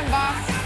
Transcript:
item.